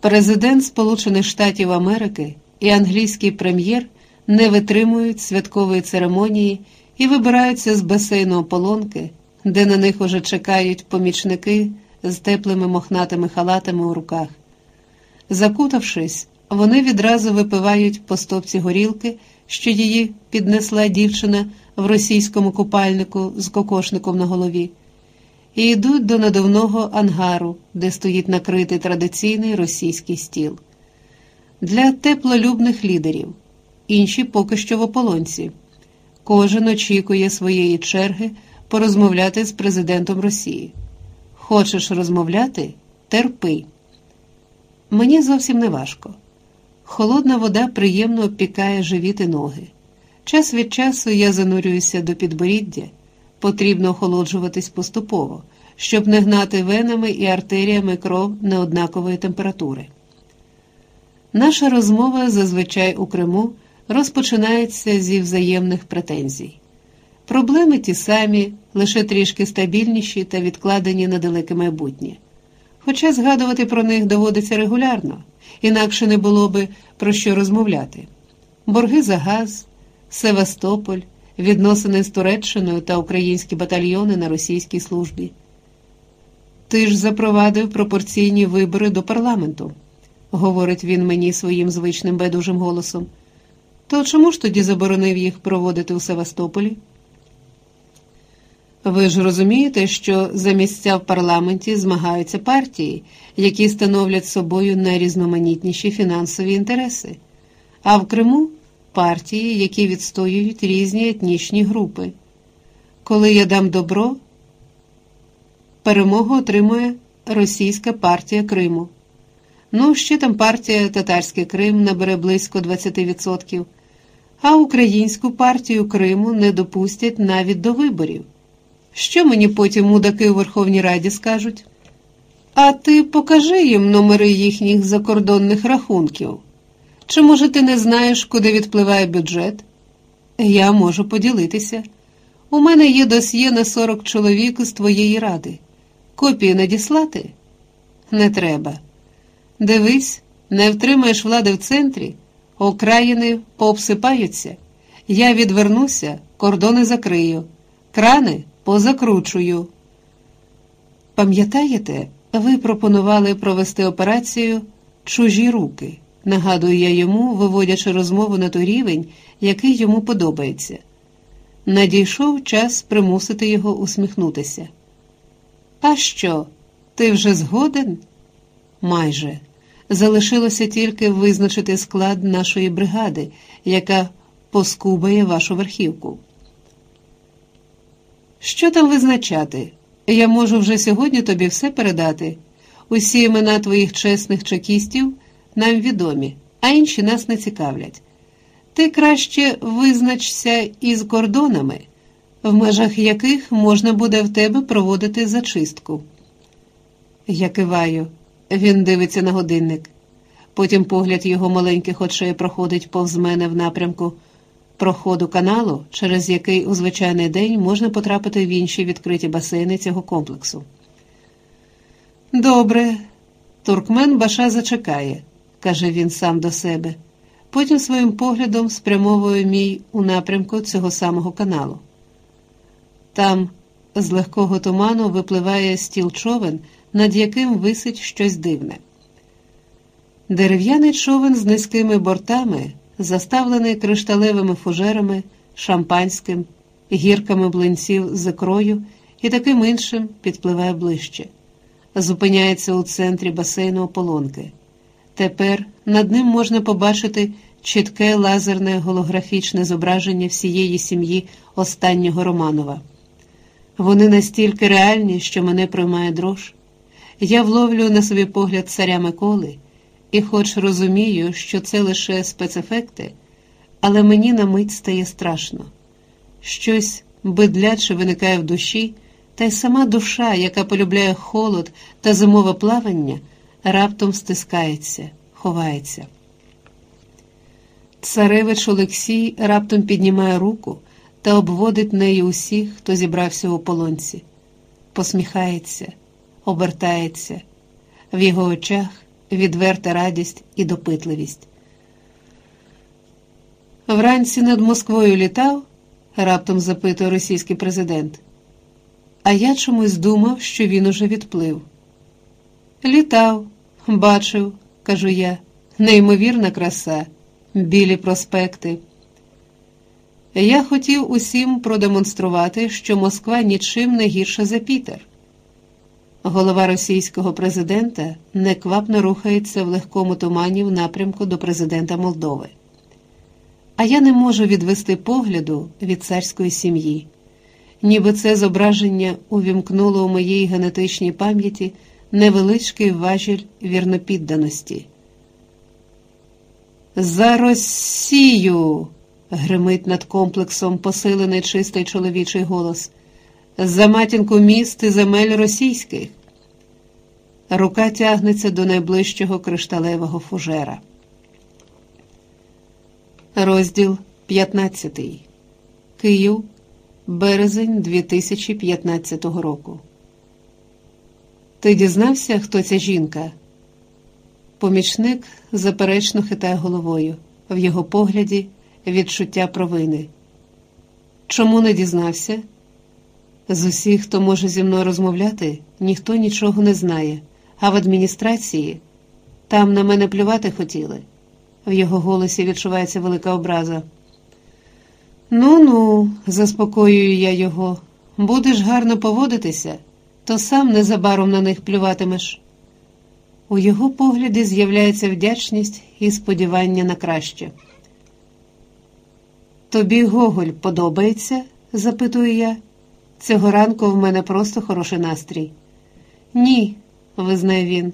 Президент Сполучених Штатів Америки і англійський прем'єр не витримують святкової церемонії і вибираються з басейну ополонки, де на них уже чекають помічники з теплими мохнатими халатами у руках. Закутавшись, вони відразу випивають по стопці горілки, що її піднесла дівчина в російському купальнику з кокошником на голові, і йдуть до надувного ангару, де стоїть накритий традиційний російський стіл. Для теплолюбних лідерів, інші поки що в ополонці. Кожен очікує своєї черги порозмовляти з президентом Росії. Хочеш розмовляти? Терпи. Мені зовсім не важко. Холодна вода приємно обпікає живіт і ноги. Час від часу я занурююся до підборіддя, потрібно охолоджуватись поступово, щоб не гнати венами і артеріями кров неоднакової температури. Наша розмова зазвичай у Криму розпочинається зі взаємних претензій. Проблеми ті самі, лише трішки стабільніші та відкладені на далеке майбутнє. Хоча згадувати про них доводиться регулярно, інакше не було би про що розмовляти. Борги за газ, Севастополь, відносини з Туреччиною та українські батальйони на російській службі. Ти ж запровадив пропорційні вибори до парламенту, говорить він мені своїм звичним байдужим голосом. То чому ж тоді заборонив їх проводити у Севастополі? Ви ж розумієте, що за місця в парламенті змагаються партії, які становлять собою найрізноманітніші фінансові інтереси, а в Криму партії, які відстоюють різні етнічні групи. Коли я дам добро, перемогу отримує Російська партія Криму. Ну, ще там партія Татарський Крим набере близько 20%, а українську партію Криму не допустять навіть до виборів. Що мені потім мудаки у Верховній Раді скажуть? А ти покажи їм номери їхніх закордонних рахунків. Чи, може, ти не знаєш, куди відпливає бюджет? Я можу поділитися. У мене є досьє на 40 чоловік з твоєї ради. Копії надіслати? Не треба. Дивись, не втримаєш влади в центрі, окраїни пообсипаються. Я відвернуся, кордони закрию, крани позакручую. Пам'ятаєте, ви пропонували провести операцію чужі руки, нагадую я йому, виводячи розмову на той рівень, який йому подобається. Надійшов час примусити його усміхнутися. А що, ти вже згоден? Майже. Залишилося тільки визначити склад нашої бригади, яка поскубає вашу верхівку. Що там визначати? Я можу вже сьогодні тобі все передати. Усі імена твоїх чесних чекістів нам відомі, а інші нас не цікавлять. Ти краще визначся із кордонами, в межах яких можна буде в тебе проводити зачистку. Я киваю, він дивиться на годинник. Потім погляд його маленьких очей проходить повз мене в напрямку проходу каналу, через який у звичайний день можна потрапити в інші відкриті басейни цього комплексу. Добре, туркмен Баша зачекає, каже він сам до себе. Потім своїм поглядом спрямовує мій у напрямку цього самого каналу. Там з легкого туману випливає стіл човен, над яким висить щось дивне. Дерев'яний човен з низькими бортами, заставлений кришталевими фужерами, шампанським, гірками блинців з ікрою і таким іншим підпливає ближче. Зупиняється у центрі басейну ополонки. Тепер над ним можна побачити чітке лазерне голографічне зображення всієї сім'ї останнього Романова. Вони настільки реальні, що мене приймає дрож. Я вловлю на собі погляд царя Миколи, і, хоч розумію, що це лише спецефекти, але мені на мить стає страшно. Щось бидляче виникає в душі, та й сама душа, яка полюбляє холод та зимове плавання, раптом стискається, ховається. Царевич Олексій раптом піднімає руку та обводить нею усіх, хто зібрався у полонці, посміхається, обертається, в його очах відверта радість і допитливість. Вранці над Москвою літав, раптом запитує російський президент. А я чомусь думав, що він уже відплив. Літав, бачив, кажу я, неймовірна краса, білі проспекти. Я хотів усім продемонструвати, що Москва нічим не гірша за Пітер. Голова російського президента неквапно рухається в легкому тумані в напрямку до президента Молдови. А я не можу відвести погляду від царської сім'ї, ніби це зображення увімкнуло у моїй генетичній пам'яті невеличкий важіль вірнопідданості. За Росію! гримить над комплексом посилений чистий чоловічий голос. За матінку міст і земель російських. Рука тягнеться до найближчого кришталевого фужера. Розділ 15. Київ. Березень 2015 року. Ти дізнався, хто ця жінка? Помічник заперечно хитає головою. В його погляді відчуття провини. Чому не дізнався? З усіх, хто може зі мною розмовляти, ніхто нічого не знає, а в адміністрації там на мене плювати хотіли. В його голосі відчувається велика образа. Ну ну, заспокоюю я його, будеш гарно поводитися, то сам незабаром на них плюватимеш. У його погляді з'являється вдячність і сподівання на краще. Тобі Гоголь подобається? запитую я. Цього ранку в мене просто хороший настрій. Ні, визнає він.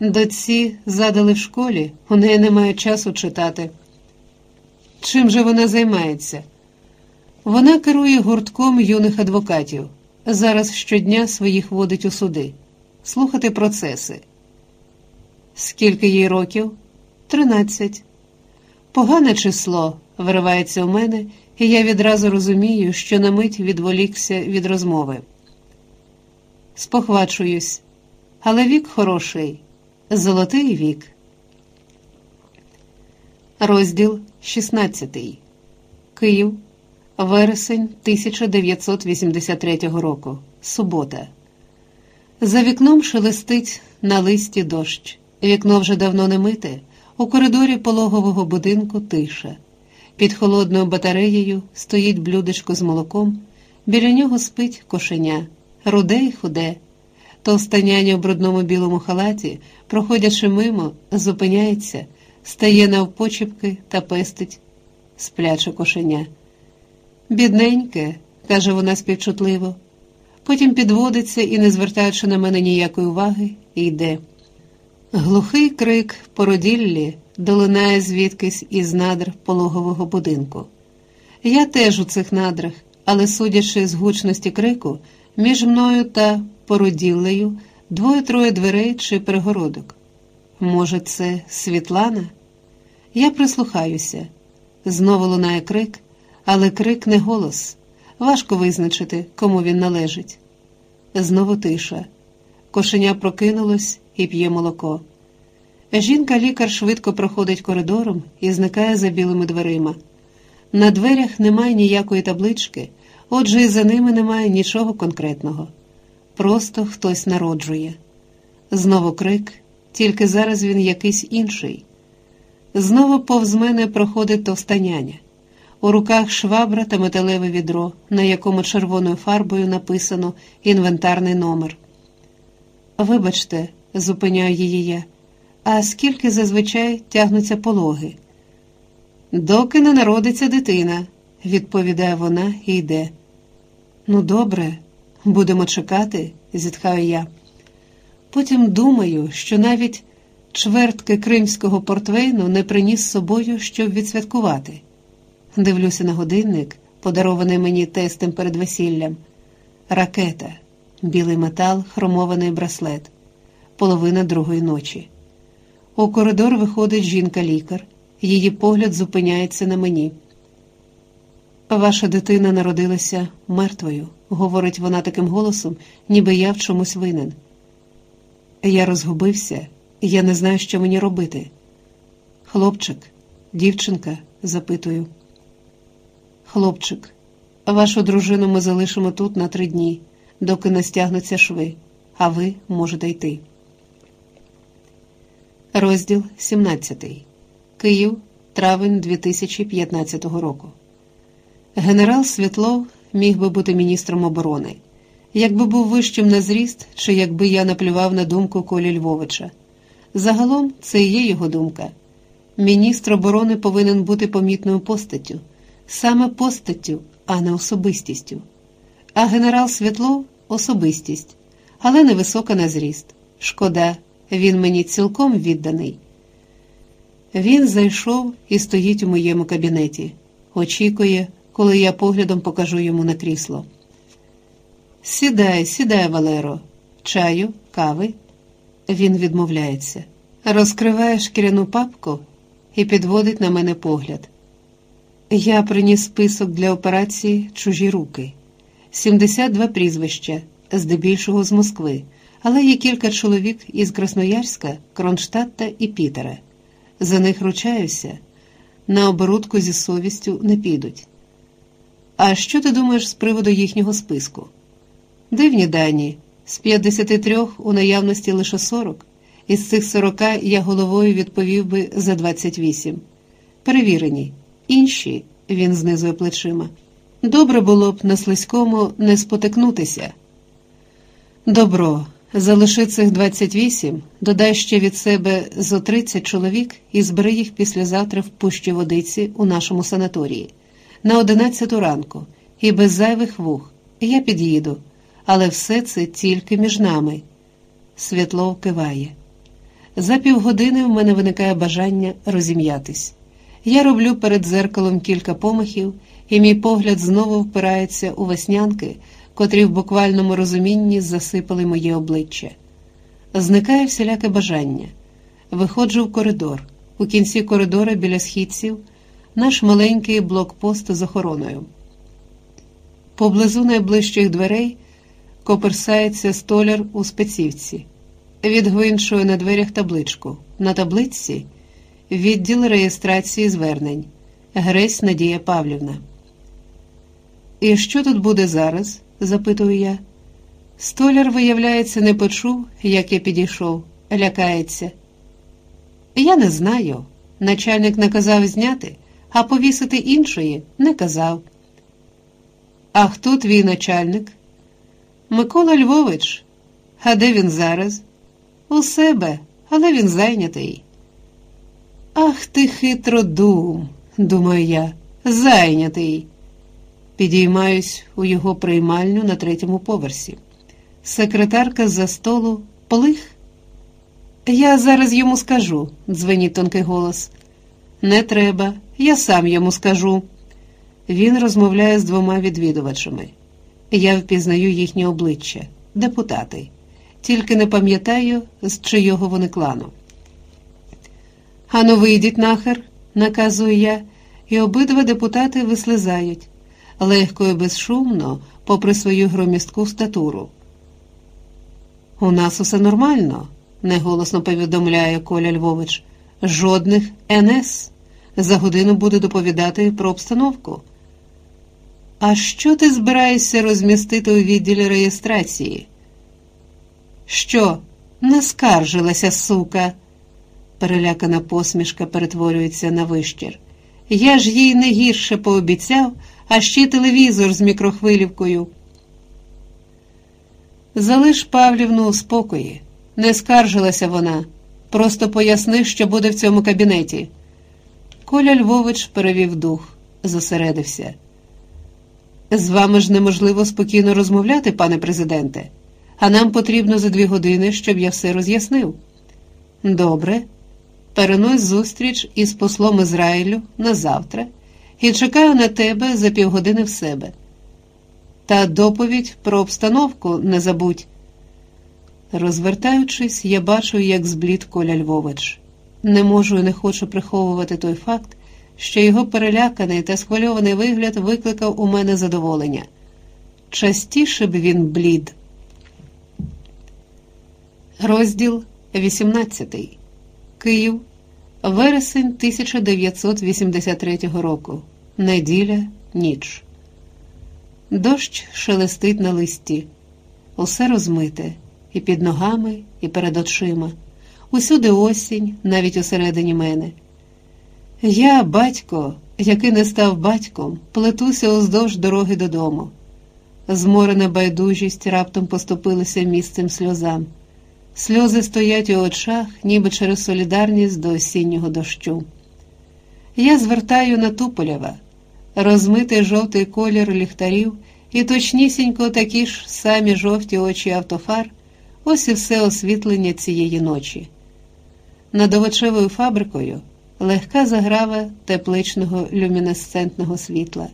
Доці задали в школі, у неї немає часу читати. Чим же вона займається? Вона керує гуртком юних адвокатів. Зараз щодня своїх водить у суди, слухати процеси. Скільки їй років? Тринадцять. Погане число виривається у мене, і я відразу розумію, що на мить відволікся від розмови. Спохвачуюсь, але вік хороший, золотий вік. Розділ 16. Київ. Вересень 1983 року. Субота. За вікном шелестить на листі дощ. Вікно вже давно не мите. У коридорі пологового будинку тиша. Під холодною батареєю стоїть блюдечко з молоком, біля нього спить кошеня, руде й худе. Толстаняння в брудному білому халаті, проходячи мимо, зупиняється, стає навпочіпки та пестить спляче кошеня. Бідненьке, каже вона співчутливо, потім підводиться і, не звертаючи на мене ніякої уваги, йде. Глухий крик породіллі долинає звідкись із надр пологового будинку. Я теж у цих надрах, але, судячи з гучності крику, між мною та породіллею двоє-троє дверей чи перегородок. Може, це Світлана? Я прислухаюся. Знову лунає крик, але крик не голос. Важко визначити, кому він належить. Знову тиша. Кошеня прокинулось і п'є молоко. Жінка-лікар швидко проходить коридором і зникає за білими дверима. На дверях немає ніякої таблички, отже, і за ними немає нічого конкретного. Просто хтось народжує. Знову крик, тільки зараз він якийсь інший. Знову повз мене проходить товстаняня. У руках швабра та металеве відро, на якому червоною фарбою написано інвентарний номер. Вибачте, зупиняю її я, а скільки зазвичай тягнуться пологи? Доки не народиться дитина, відповідає вона і йде. Ну, добре, будемо чекати, зітхаю я. Потім думаю, що навіть чвертки кримського портвейну не приніс з собою, щоб відсвяткувати. Дивлюся на годинник, подарований мені тестем перед весіллям. Ракета, білий метал, хромований браслет, половина другої ночі. У коридор виходить жінка-лікар, її погляд зупиняється на мені. Ваша дитина народилася мертвою, говорить вона таким голосом, ніби я в чомусь винен. Я розгубився, я не знаю, що мені робити. Хлопчик, дівчинка, запитую. Хлопчик, вашу дружину ми залишимо тут на три дні, доки не стягнуться шви, а ви можете йти. Розділ 17. Київ, травень 2015 року. Генерал Світлов міг би бути міністром оборони, якби був вищим на зріст, чи якби я наплював на думку Колі Львовича. Загалом це і є його думка. Міністр оборони повинен бути помітною постаттю, саме постаттю, а не особистістю. А генерал Світлов особистість, але невисока на зріст. Шкода, він мені цілком відданий. Він зайшов і стоїть у моєму кабінеті, очікує, коли я поглядом покажу йому на крісло. Сідай, сідай, Валеро, чаю, кави. Він відмовляється, розкриває шкіряну папку і підводить на мене погляд. Я приніс список для операції чужі руки, 72 прізвища, здебільшого з Москви, але є кілька чоловік із Красноярська, Кронштадта і Пітера. За них ручаюся, на оборудку зі совістю не підуть. А що ти думаєш з приводу їхнього списку? Дивні дані. З 53 у наявності лише 40, із цих 40 я головою відповів би за 28. Перевірені, інші, він знизує плечима. Добре було б на слизькому не спотикнутися. Добро, залиши цих 28, додай ще від себе зо 30 чоловік і збери їх післязавтра в пущі водиці у нашому санаторії на 11 ранку і без зайвих вух. Я під'їду але все це тільки між нами. Світлов киває. За півгодини в мене виникає бажання розім'ятись. Я роблю перед зеркалом кілька помахів, і мій погляд знову впирається у веснянки, котрі в буквальному розумінні засипали моє обличчя. Зникає всіляке бажання. Виходжу в коридор. У кінці коридора біля східців наш маленький блокпост з охороною. Поблизу найближчих дверей коперсається столяр у спецівці, відгвинчує на дверях табличку. На табличці відділ реєстрації звернень. Гресь Надія Павлівна. І що тут буде зараз? запитую я. Столяр, виявляється, не почув, як я підійшов, лякається. Я не знаю. Начальник наказав зняти, а повісити іншої не казав. А хто твій начальник? Микола Львович. А де він зараз? У себе, але він зайнятий. Ах ти хитро дум, думаю я, зайнятий. Підіймаюсь у його приймальню на третьому поверсі. Секретарка за столу плих. Я зараз йому скажу, дзвенить тонкий голос. Не треба, я сам йому скажу. Він розмовляє з двома відвідувачами. Я впізнаю їхнє обличчя, депутати, тільки не пам'ятаю, з чийого вони клану. Ану, вийдіть нахер, наказую я, і обидва депутати вислизають легко і безшумно, попри свою громістку статуру. У нас усе нормально, неголосно повідомляє Коля Львович. Жодних НС. За годину буде доповідати про обстановку. А що ти збираєшся розмістити у відділі реєстрації? Що, наскаржилася, сука? Перелякана посмішка перетворюється на вищір. Я ж їй не гірше пообіцяв, а ще телевізор з мікрохвилівкою. Залиш Павлівну у спокої. Не скаржилася вона. Просто поясни, що буде в цьому кабінеті. Коля Львович перевів дух, зосередився. З вами ж неможливо спокійно розмовляти, пане президенте, а нам потрібно за дві години, щоб я все роз'яснив. Добре, перенось зустріч із послом Ізраїлю на завтра і чекаю на тебе за півгодини в себе. Та доповідь про обстановку не забудь. Розвертаючись, я бачу, як зблід Коля Львович. Не можу і не хочу приховувати той факт, що його переляканий та схвильований вигляд викликав у мене задоволення. Частіше б він блід. Розділ 18. Київ. Вересень 1983 року. Неділя, ніч. Дощ шелестить на листі. Усе розмите і під ногами, і перед очима. Усюди осінь, навіть усередині мене. Я, батько, який не став батьком, плетуся уздовж дороги додому. Зморена байдужість раптом поступилася місцем сльозам. Сльози стоять у очах, ніби через солідарність до осіннього дощу. Я звертаю на Туполєва, розмитий жовтий колір ліхтарів і точнісінько такі ж самі жовті очі автофар, ось і все освітлення цієї ночі. Над овочевою фабрикою легка заграва тепличного люмінесцентного світла.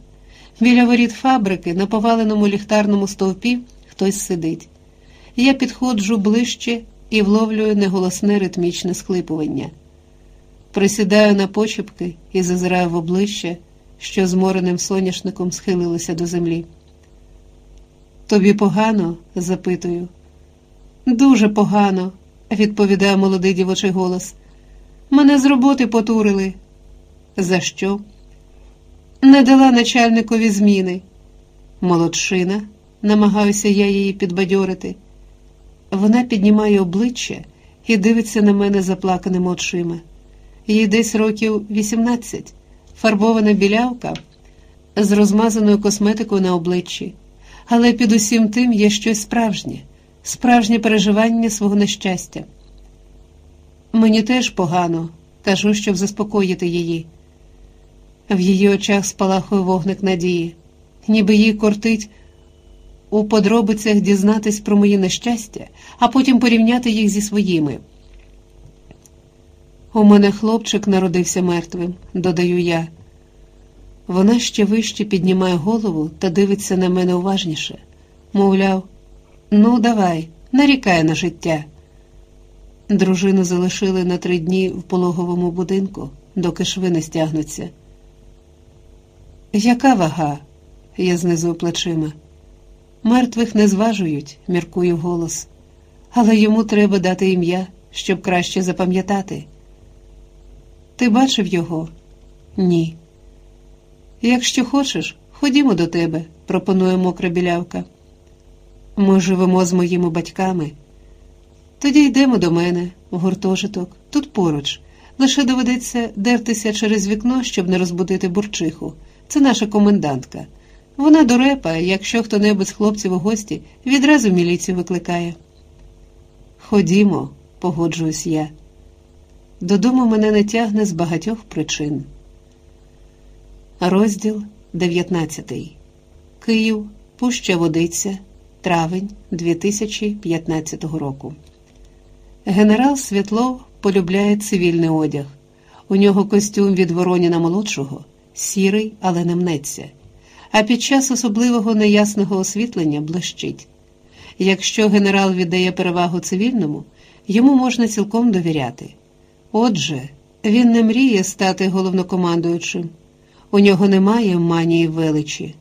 Біля воріт фабрики на поваленому ліхтарному стовпі хтось сидить. Я підходжу ближче і вловлюю неголосне ритмічне схлипування. Присідаю на почепки і зазираю в обличчя, що змореним соняшником схилилося до землі. Тобі погано? запитую. Дуже погано, відповідає молодий дівочий голос. Мене з роботи потурили. За що? Не дала начальникові зміни. Молодшина, намагаюся я її підбадьорити. Вона піднімає обличчя і дивиться на мене заплаканими очима. Їй десь років 18, фарбована білявка з розмазаною косметикою на обличчі, але під усім тим є щось справжнє, справжнє переживання свого нещастя. Мені теж погано, кажу, щоб заспокоїти її. В її очах спалахує вогник надії, ніби їй кортить у подробицях дізнатись про мої нещастя, а потім порівняти їх зі своїми. У мене хлопчик народився мертвим, додаю я. Вона ще вище піднімає голову та дивиться на мене уважніше. Мовляв, ну, давай, нарікай на життя. Дружину залишили на три дні в пологовому будинку, доки шви не стягнуться. Яка вага? Я знизу плечима. Мертвих не зважують, міркую голос, але йому треба дати ім'я, щоб краще запам'ятати. Ти бачив його? Ні. Якщо хочеш, ходімо до тебе, пропонує мокра білявка. Ми живемо з моїми батьками. Тоді йдемо до мене, в гуртожиток, тут поруч. Лише доведеться дертися через вікно, щоб не розбудити бурчиху. Це наша комендантка. Вона дурепа, якщо хто-небудь з хлопців у гості, відразу міліцію викликає. Ходімо, погоджуюсь я. Додому мене не тягне з багатьох причин. Розділ 19. Київ, Пуща Водиця, травень 2015 року. Генерал Світлов полюбляє цивільний одяг. У нього костюм від Вороніна молодшого, сірий, але не мнеться, а під час особливого неясного освітлення блищить. Якщо генерал віддає перевагу цивільному, йому можна цілком довіряти. Отже, він не мріє стати головнокомандуючим. У нього немає манії величі.